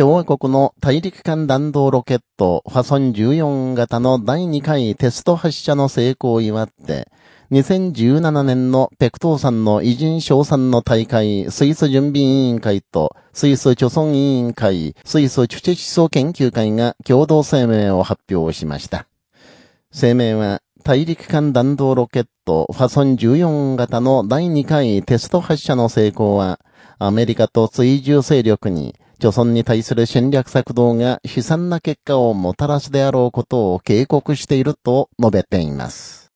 共和国の大陸間弾道ロケットファソン14型の第2回テスト発射の成功を祝って、2017年のペクトーさんの偉人賞賛の大会、スイス準備委員会と、スイス貯村委員会、スイスチュチェ思想研究会が共同声明を発表しました。声明は、大陸間弾道ロケットファソン14型の第2回テスト発射の成功は、アメリカと追従勢力に、貯村に対する戦略策動が悲惨な結果をもたらすであろうことを警告していると述べています。